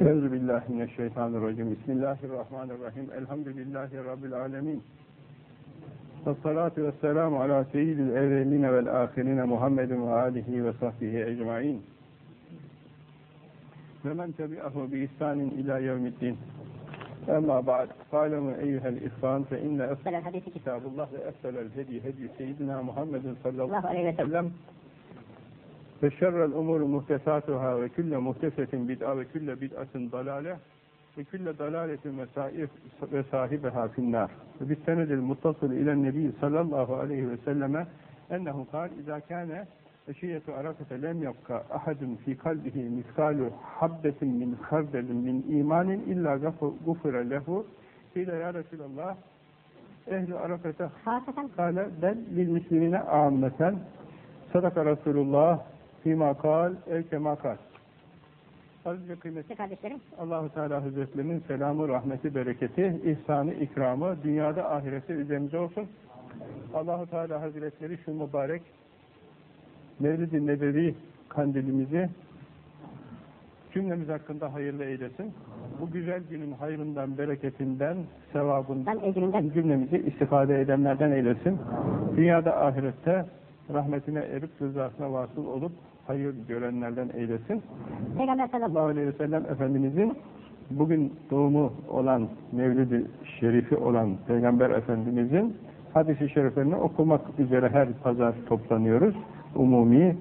Euzu billahi mineşşeytanirracim. Bismillahirrahmanirrahim. Elhamdülillahi rabbil alamin. Vessalatu vesselamu ala seyyidil evveline vel ahirine Muhammedin ve alihi ve sahbihi ecmaîn. Ve men tebi'ahu bi ihsanin ila yevmiddin. Ama ba'd. Fa'lemu eyyuhel ihsan fe inne esselel hadisi kitabullah ve esselel hedi hedi seyyidina Muhammedin sallallahu aleyhi ve sellem ve şerrel umuru muhtesatuhâ ve külle muhtesetin bid'a ve külle bid'atın dalâle ve külle dalâletin ve sahibehâ finnâr. Ve bittenedil muttasıl ilen nebi sallallahu aleyhi ve selleme ennehu kal izâ kâne eşiyyetü arafete lem yapka ahadun fi kalbihi miskalu habbetin min kardelin min imanin illa gufre lehu fîle ya Resulallah ehli arafete kâle ben lil müslimine âmmeten sadaka Resulullah fîmâ kal ev kemâ kal. Aziz ve kıymetli kardeşlerim Allahu Teala Hazretlerinin selamı, rahmeti, bereketi, ihsanı, ikramı dünyada ahirette üzerimize olsun. Allahu Teala Hazretleri şu mübarek Mevlid-i Nebevi kandilimizi cümlemiz hakkında hayırlı eylesin. Bu güzel günün hayrından, bereketinden, sevabından, ben ecründen cümlemizi istifade edenlerden eylesin. Dünyada ahirette rahmetine erip rızasına vasıl olup hayır görenlerden eylesin. Peygamber sallallahu aleyhi ve sellem Efendimizin bugün doğumu olan, Mevlid-i Şerifi olan Peygamber Efendimizin hadisi şeriflerini okumak üzere her pazar toplanıyoruz. Umumi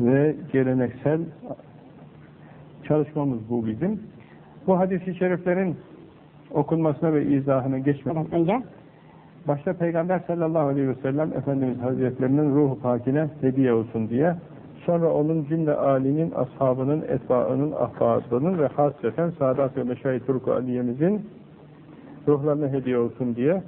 ve geleneksel çalışmamız bu bizim. Bu hadisi şeriflerin okunmasına ve izahına geçmeden önce Başta Peygamber sallallahu aleyhi ve sellem Efendimiz Hazretlerinin ruhu pakine hediye olsun diye sonra onun cümle âlinin, ashabının, etbaının, ahbabının ve hasreten Sadat ve Meşayi Turku Aliye'mizin ruhlarına hediye olsun diye